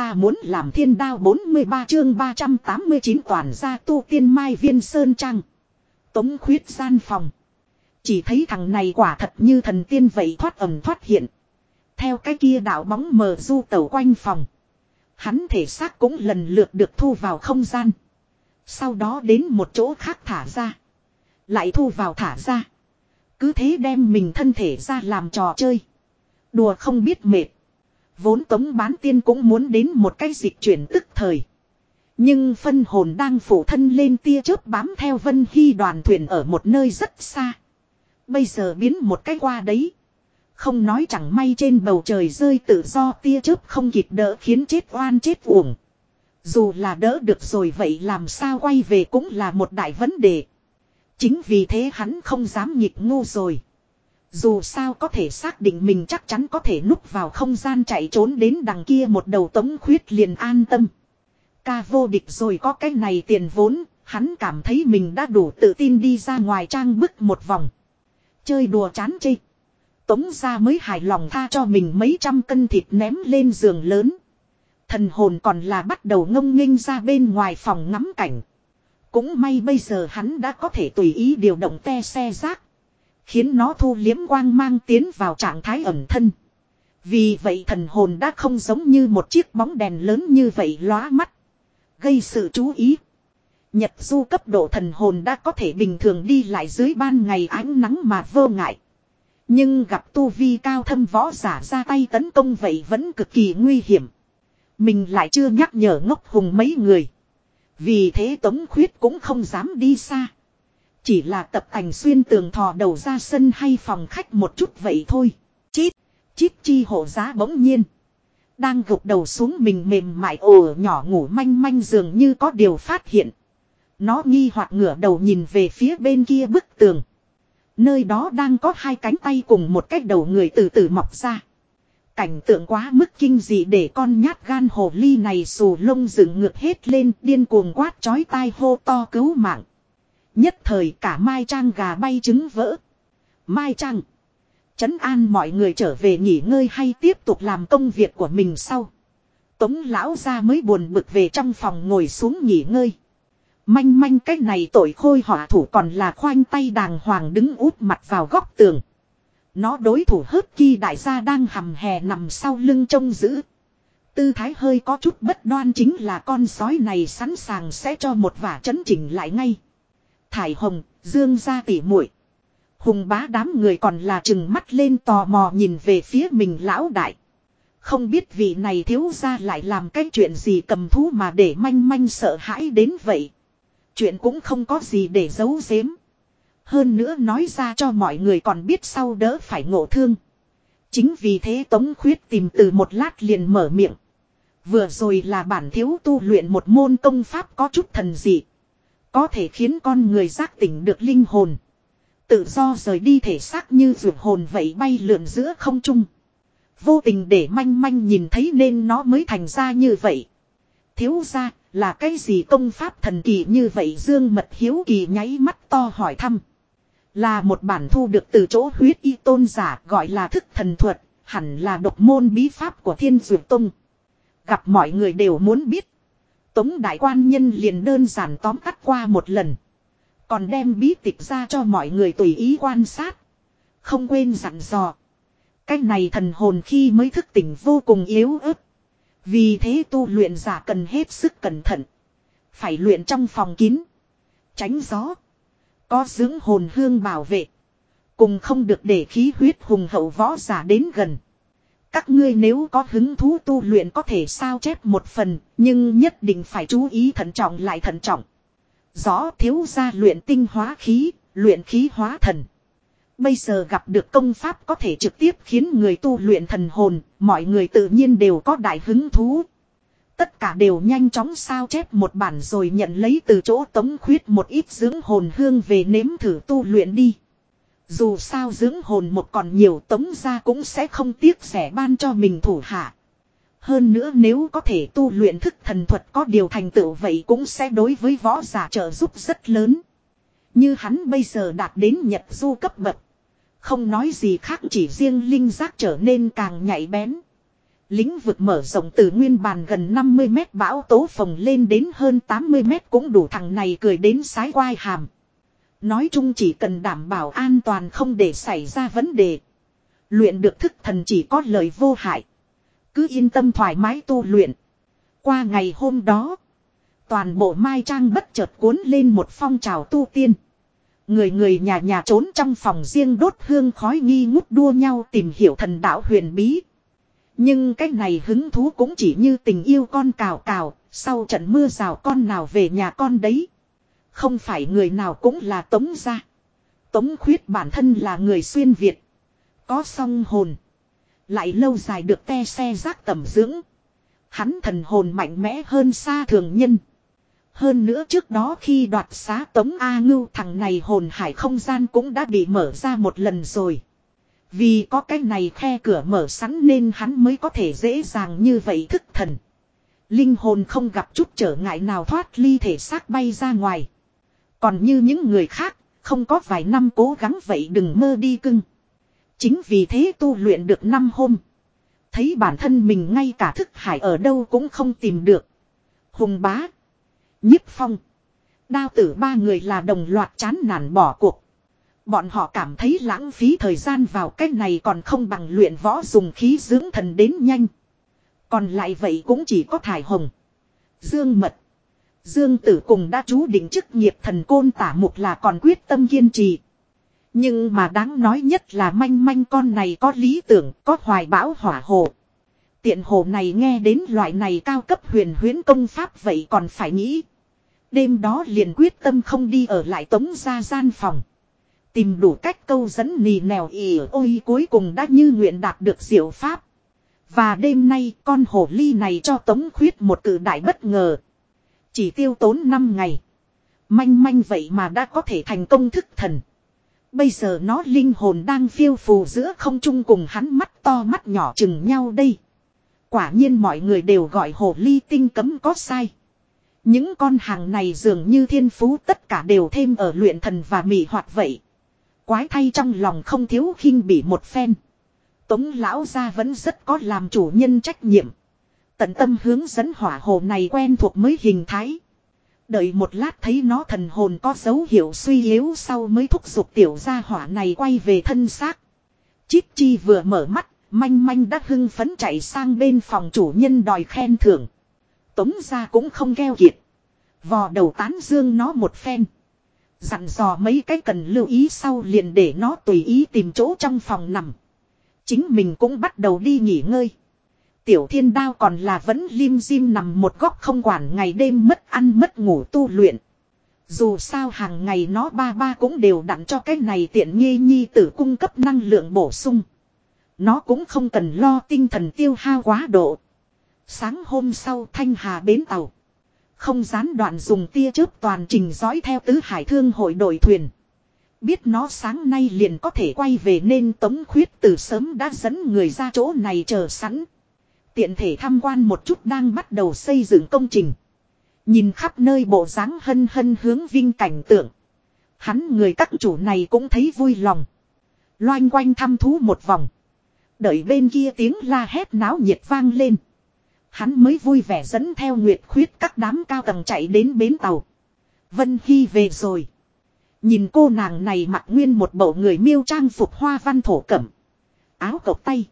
Ta muốn làm thiên đao 43 chương 389 toàn gia tu tiên mai viên sơn trang Tống khuyết gian phòng. Chỉ thấy thằng này quả thật như thần tiên vậy thoát ẩm thoát hiện. Theo cái kia đạo bóng mờ du tẩu quanh phòng. Hắn thể xác cũng lần lượt được thu vào không gian. Sau đó đến một chỗ khác thả ra. Lại thu vào thả ra. Cứ thế đem mình thân thể ra làm trò chơi. Đùa không biết mệt. Vốn tống bán tiên cũng muốn đến một cái dịch chuyển tức thời. Nhưng phân hồn đang phủ thân lên tia chớp bám theo vân hy đoàn thuyền ở một nơi rất xa. Bây giờ biến một cái qua đấy. Không nói chẳng may trên bầu trời rơi tự do tia chớp không kịp đỡ khiến chết oan chết uổng. Dù là đỡ được rồi vậy làm sao quay về cũng là một đại vấn đề. Chính vì thế hắn không dám nhịp ngu rồi. Dù sao có thể xác định mình chắc chắn có thể núp vào không gian chạy trốn đến đằng kia một đầu tống khuyết liền an tâm. Ca vô địch rồi có cái này tiền vốn, hắn cảm thấy mình đã đủ tự tin đi ra ngoài trang bức một vòng. Chơi đùa chán chê. Tống ra mới hài lòng tha cho mình mấy trăm cân thịt ném lên giường lớn. Thần hồn còn là bắt đầu ngông nghênh ra bên ngoài phòng ngắm cảnh. Cũng may bây giờ hắn đã có thể tùy ý điều động te xe rác. Khiến nó thu liếm quang mang tiến vào trạng thái ẩn thân. Vì vậy thần hồn đã không giống như một chiếc bóng đèn lớn như vậy lóa mắt. Gây sự chú ý. Nhật du cấp độ thần hồn đã có thể bình thường đi lại dưới ban ngày ánh nắng mà vô ngại. Nhưng gặp tu vi cao thâm võ giả ra tay tấn công vậy vẫn cực kỳ nguy hiểm. Mình lại chưa nhắc nhở ngốc hùng mấy người. Vì thế Tống Khuyết cũng không dám đi xa. Chỉ là tập ảnh xuyên tường thò đầu ra sân hay phòng khách một chút vậy thôi. Chít, chít chi hộ giá bỗng nhiên. Đang gục đầu xuống mình mềm mại ồ nhỏ ngủ manh manh dường như có điều phát hiện. Nó nghi hoặc ngửa đầu nhìn về phía bên kia bức tường. Nơi đó đang có hai cánh tay cùng một cái đầu người từ từ mọc ra. Cảnh tượng quá mức kinh dị để con nhát gan hồ ly này xù lông dựng ngược hết lên điên cuồng quát chói tai hô to cứu mạng. Nhất thời cả Mai Trang gà bay trứng vỡ. Mai Trang. Chấn an mọi người trở về nghỉ ngơi hay tiếp tục làm công việc của mình sau. Tống lão ra mới buồn bực về trong phòng ngồi xuống nghỉ ngơi. Manh manh cái này tội khôi họa thủ còn là khoanh tay đàng hoàng đứng út mặt vào góc tường. Nó đối thủ hớt kỳ đại gia đang hầm hè nằm sau lưng trông giữ. Tư thái hơi có chút bất đoan chính là con sói này sẵn sàng sẽ cho một vả chấn chỉnh lại ngay. Thải hồng, dương ra tỉ muội Hùng bá đám người còn là chừng mắt lên tò mò nhìn về phía mình lão đại. Không biết vị này thiếu ra lại làm cái chuyện gì cầm thú mà để manh manh sợ hãi đến vậy. Chuyện cũng không có gì để giấu giếm. Hơn nữa nói ra cho mọi người còn biết sau đỡ phải ngộ thương. Chính vì thế Tống Khuyết tìm từ một lát liền mở miệng. Vừa rồi là bản thiếu tu luyện một môn công pháp có chút thần dị. Có thể khiến con người giác tỉnh được linh hồn. Tự do rời đi thể xác như ruột hồn vậy bay lượn giữa không trung. Vô tình để manh manh nhìn thấy nên nó mới thành ra như vậy. Thiếu ra là cái gì công pháp thần kỳ như vậy Dương Mật Hiếu Kỳ nháy mắt to hỏi thăm. Là một bản thu được từ chỗ huyết y tôn giả gọi là thức thần thuật, hẳn là độc môn bí pháp của thiên dược tông. Gặp mọi người đều muốn biết. Tống đại quan nhân liền đơn giản tóm tắt qua một lần. Còn đem bí tịch ra cho mọi người tùy ý quan sát. Không quên dặn dò. Cái này thần hồn khi mới thức tỉnh vô cùng yếu ớt. Vì thế tu luyện giả cần hết sức cẩn thận. Phải luyện trong phòng kín. Tránh gió. Có dưỡng hồn hương bảo vệ. Cùng không được để khí huyết hùng hậu võ giả đến gần. Các ngươi nếu có hứng thú tu luyện có thể sao chép một phần, nhưng nhất định phải chú ý thận trọng lại thận trọng. Rõ thiếu ra luyện tinh hóa khí, luyện khí hóa thần. Bây giờ gặp được công pháp có thể trực tiếp khiến người tu luyện thần hồn, mọi người tự nhiên đều có đại hứng thú. Tất cả đều nhanh chóng sao chép một bản rồi nhận lấy từ chỗ tống khuyết một ít dưỡng hồn hương về nếm thử tu luyện đi. Dù sao dưỡng hồn một còn nhiều tống ra cũng sẽ không tiếc rẻ ban cho mình thủ hạ. Hơn nữa nếu có thể tu luyện thức thần thuật có điều thành tựu vậy cũng sẽ đối với võ giả trợ giúp rất lớn. Như hắn bây giờ đạt đến nhật du cấp bậc. Không nói gì khác chỉ riêng linh giác trở nên càng nhạy bén. Lĩnh vực mở rộng từ nguyên bàn gần 50 mét bão tố phồng lên đến hơn 80 mét cũng đủ thằng này cười đến sái quai hàm. Nói chung chỉ cần đảm bảo an toàn không để xảy ra vấn đề. Luyện được thức thần chỉ có lời vô hại. Cứ yên tâm thoải mái tu luyện. Qua ngày hôm đó. Toàn bộ Mai Trang bất chợt cuốn lên một phong trào tu tiên. Người người nhà nhà trốn trong phòng riêng đốt hương khói nghi ngút đua nhau tìm hiểu thần đạo huyền bí. Nhưng cái này hứng thú cũng chỉ như tình yêu con cào cào, sau trận mưa rào con nào về nhà con đấy. Không phải người nào cũng là tống gia. Tống khuyết bản thân là người xuyên Việt. Có song hồn. Lại lâu dài được te xe rác tầm dưỡng. Hắn thần hồn mạnh mẽ hơn xa thường nhân. Hơn nữa trước đó khi đoạt xá tống A ngưu, thằng này hồn hải không gian cũng đã bị mở ra một lần rồi. Vì có cái này khe cửa mở sẵn nên hắn mới có thể dễ dàng như vậy thức thần. Linh hồn không gặp chút trở ngại nào thoát ly thể xác bay ra ngoài. Còn như những người khác, không có vài năm cố gắng vậy đừng mơ đi cưng. Chính vì thế tu luyện được năm hôm. Thấy bản thân mình ngay cả thức hải ở đâu cũng không tìm được. Hùng bá. nhiếp phong. Đao tử ba người là đồng loạt chán nản bỏ cuộc. Bọn họ cảm thấy lãng phí thời gian vào cách này còn không bằng luyện võ dùng khí dưỡng thần đến nhanh. Còn lại vậy cũng chỉ có thải hồng. Dương mật. Dương tử cùng đã chú định chức nghiệp thần côn tả mục là còn quyết tâm kiên trì. Nhưng mà đáng nói nhất là manh manh con này có lý tưởng, có hoài bão hỏa hồ. Tiện hồ này nghe đến loại này cao cấp huyền huyến công pháp vậy còn phải nghĩ. Đêm đó liền quyết tâm không đi ở lại tống ra gian phòng. Tìm đủ cách câu dẫn nì nèo ỉ ôi cuối cùng đã như nguyện đạt được diệu pháp. Và đêm nay con hồ ly này cho tống khuyết một cử đại bất ngờ. Chỉ tiêu tốn 5 ngày. Manh manh vậy mà đã có thể thành công thức thần. Bây giờ nó linh hồn đang phiêu phù giữa không trung cùng hắn mắt to mắt nhỏ chừng nhau đây. Quả nhiên mọi người đều gọi hồ ly tinh cấm có sai. Những con hàng này dường như thiên phú tất cả đều thêm ở luyện thần và mị hoạt vậy. Quái thay trong lòng không thiếu khinh bỉ một phen. Tống lão gia vẫn rất có làm chủ nhân trách nhiệm. Tận tâm hướng dẫn hỏa hồ này quen thuộc mới hình thái. Đợi một lát thấy nó thần hồn có dấu hiệu suy yếu sau mới thúc giục tiểu gia hỏa này quay về thân xác. Chít chi vừa mở mắt, manh manh đã hưng phấn chạy sang bên phòng chủ nhân đòi khen thưởng. Tống ra cũng không keo kiệt. Vò đầu tán dương nó một phen. Dặn dò mấy cái cần lưu ý sau liền để nó tùy ý tìm chỗ trong phòng nằm. Chính mình cũng bắt đầu đi nghỉ ngơi. Tiểu thiên đao còn là vẫn lim dim nằm một góc không quản ngày đêm mất ăn mất ngủ tu luyện. Dù sao hàng ngày nó ba ba cũng đều đặn cho cái này tiện nghi nhi tử cung cấp năng lượng bổ sung. Nó cũng không cần lo tinh thần tiêu hao quá độ. Sáng hôm sau Thanh Hà bến tàu. Không gián đoạn dùng tia chớp toàn trình dõi theo tứ hải thương hội đội thuyền. Biết nó sáng nay liền có thể quay về nên Tống Khuyết từ sớm đã dẫn người ra chỗ này chờ sẵn. Tiện thể tham quan một chút đang bắt đầu xây dựng công trình. Nhìn khắp nơi bộ dáng hân hân hướng vinh cảnh tượng. Hắn người các chủ này cũng thấy vui lòng. Loanh quanh thăm thú một vòng. Đợi bên kia tiếng la hét náo nhiệt vang lên. Hắn mới vui vẻ dẫn theo Nguyệt Khuyết các đám cao tầng chạy đến bến tàu. Vân Hy về rồi. Nhìn cô nàng này mặc nguyên một bộ người miêu trang phục hoa văn thổ cẩm. Áo cộc tay.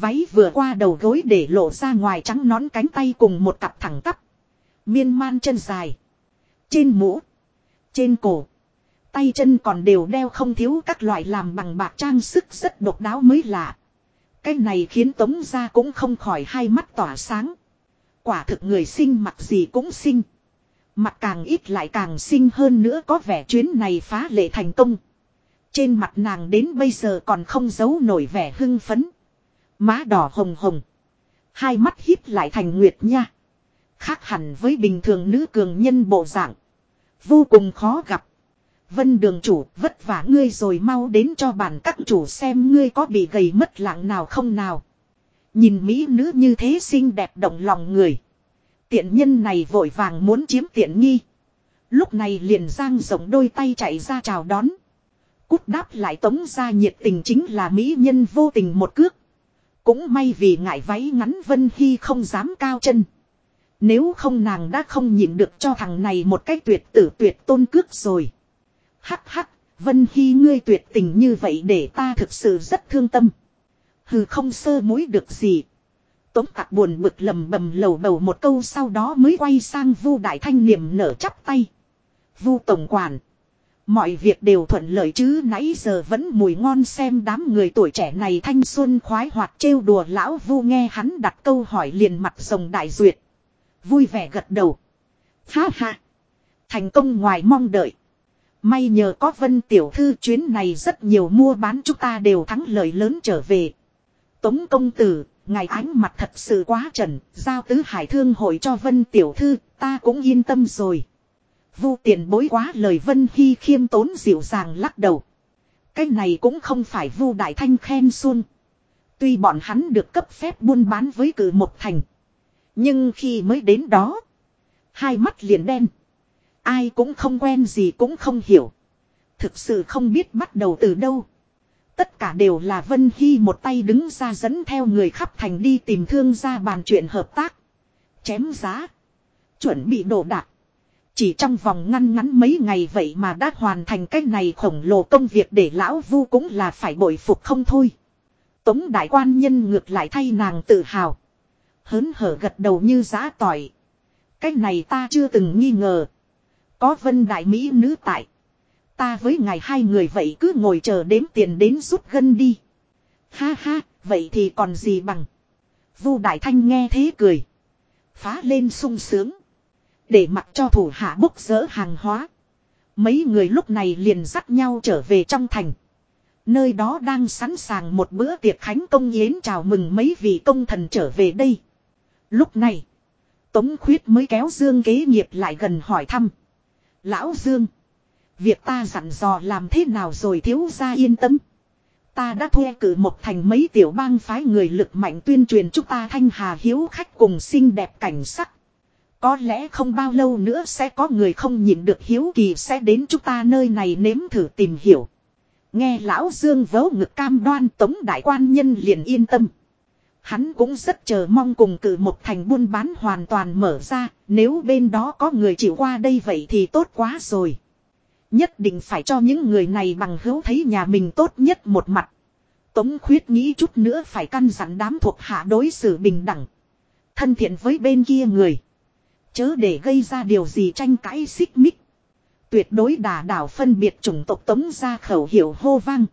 Váy vừa qua đầu gối để lộ ra ngoài trắng nón cánh tay cùng một cặp thẳng tắp. Miên man chân dài. Trên mũ. Trên cổ. Tay chân còn đều đeo không thiếu các loại làm bằng bạc trang sức rất độc đáo mới lạ. Cái này khiến tống ra cũng không khỏi hai mắt tỏa sáng. Quả thực người sinh mặc gì cũng sinh. Mặt càng ít lại càng sinh hơn nữa có vẻ chuyến này phá lệ thành công. Trên mặt nàng đến bây giờ còn không giấu nổi vẻ hưng phấn. Má đỏ hồng hồng. Hai mắt híp lại thành nguyệt nha. Khác hẳn với bình thường nữ cường nhân bộ dạng. Vô cùng khó gặp. Vân đường chủ, vất vả ngươi rồi mau đến cho bản các chủ xem ngươi có bị gầy mất lạng nào không nào. Nhìn mỹ nữ như thế xinh đẹp động lòng người. Tiện nhân này vội vàng muốn chiếm tiện nghi. Lúc này liền giang rộng đôi tay chạy ra chào đón. Cút đáp lại tống ra nhiệt tình chính là mỹ nhân vô tình một cước. Cũng may vì ngại váy ngắn Vân Hy không dám cao chân. Nếu không nàng đã không nhịn được cho thằng này một cái tuyệt tử tuyệt tôn cước rồi. Hắc hắc, Vân Hy ngươi tuyệt tình như vậy để ta thực sự rất thương tâm. Hừ không sơ mối được gì. Tống tạc buồn bực lầm bầm lầu bầu một câu sau đó mới quay sang vu đại thanh niệm nở chắp tay. Vu tổng quản. Mọi việc đều thuận lợi chứ nãy giờ vẫn mùi ngon xem đám người tuổi trẻ này thanh xuân khoái hoạt trêu đùa lão vu nghe hắn đặt câu hỏi liền mặt rồng đại duyệt. Vui vẻ gật đầu. Ha ha. Thành công ngoài mong đợi. May nhờ có vân tiểu thư chuyến này rất nhiều mua bán chúng ta đều thắng lợi lớn trở về. Tống công tử, ngài ánh mặt thật sự quá trần, giao tứ hải thương hội cho vân tiểu thư, ta cũng yên tâm rồi. Vu tiền bối quá lời Vân Hy khiêm tốn dịu dàng lắc đầu. Cái này cũng không phải Vu Đại Thanh khen xuân. Tuy bọn hắn được cấp phép buôn bán với cử một thành. Nhưng khi mới đến đó. Hai mắt liền đen. Ai cũng không quen gì cũng không hiểu. Thực sự không biết bắt đầu từ đâu. Tất cả đều là Vân Hy một tay đứng ra dẫn theo người khắp thành đi tìm thương ra bàn chuyện hợp tác. Chém giá. Chuẩn bị đổ đạc. Chỉ trong vòng ngăn ngắn mấy ngày vậy mà đã hoàn thành cái này khổng lồ công việc để lão vu cũng là phải bội phục không thôi. Tống đại quan nhân ngược lại thay nàng tự hào. Hớn hở gật đầu như giá tỏi. Cái này ta chưa từng nghi ngờ. Có vân đại mỹ nữ tại. Ta với ngài hai người vậy cứ ngồi chờ đếm tiền đến rút gân đi. Ha ha, vậy thì còn gì bằng. Vu đại thanh nghe thế cười. Phá lên sung sướng. Để mặc cho thủ hạ bốc dỡ hàng hóa. Mấy người lúc này liền dắt nhau trở về trong thành. Nơi đó đang sẵn sàng một bữa tiệc khánh công yến chào mừng mấy vị công thần trở về đây. Lúc này, Tống Khuyết mới kéo Dương kế nghiệp lại gần hỏi thăm. Lão Dương, việc ta dặn dò làm thế nào rồi thiếu ra yên tâm. Ta đã thuê cử một thành mấy tiểu bang phái người lực mạnh tuyên truyền chúng ta thanh hà hiếu khách cùng xinh đẹp cảnh sắc. Có lẽ không bao lâu nữa sẽ có người không nhìn được hiếu kỳ sẽ đến chúng ta nơi này nếm thử tìm hiểu. Nghe lão Dương vớ ngực cam đoan tống đại quan nhân liền yên tâm. Hắn cũng rất chờ mong cùng cử một thành buôn bán hoàn toàn mở ra, nếu bên đó có người chịu qua đây vậy thì tốt quá rồi. Nhất định phải cho những người này bằng hữu thấy nhà mình tốt nhất một mặt. Tống khuyết nghĩ chút nữa phải căn dặn đám thuộc hạ đối xử bình đẳng. Thân thiện với bên kia người. Chớ để gây ra điều gì tranh cãi xích mích. Tuyệt đối đà đảo phân biệt chủng tộc tống ra khẩu hiệu hô vang.